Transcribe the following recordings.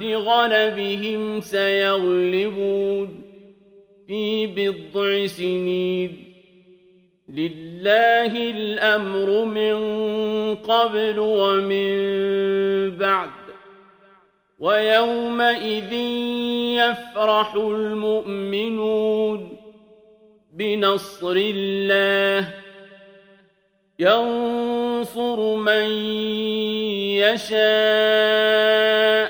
بعد غلبهم سيغلبون في بضع سنين. لله الأمر من قبل ومن بعد. ويومئذ يفرح المؤمنون بنصر الله. ينصر من يشاء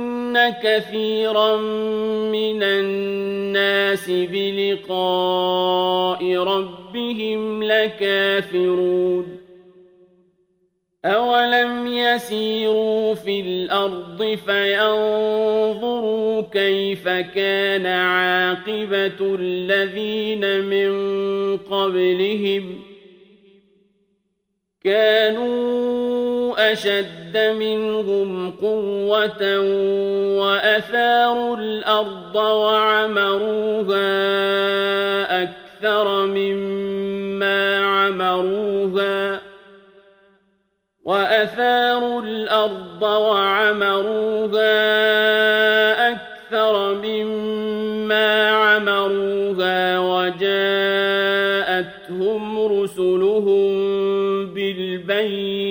كثيرا من الناس بلقاء ربهم لكافرون أولم يسيروا في الأرض فينظروا كيف كان عاقبة الذين من قبلهم كانوا أشد منهم قوة وأثاروا الأرض وعمروها أكثر مما عمروها وأثاروا الأرض وعمروها أكثر مما عمروها وجاءتهم رسلهم بالبينات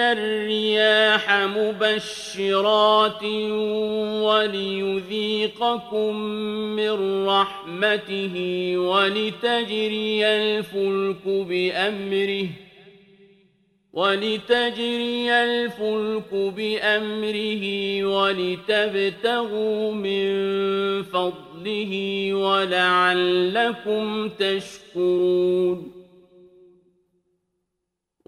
الرياح مبشرات وليذيقكم من رحمته ولتجري الفلك بأمره ولتجري الفلك بأمره ولتبتغوا من فضله ولعلكم تشكرون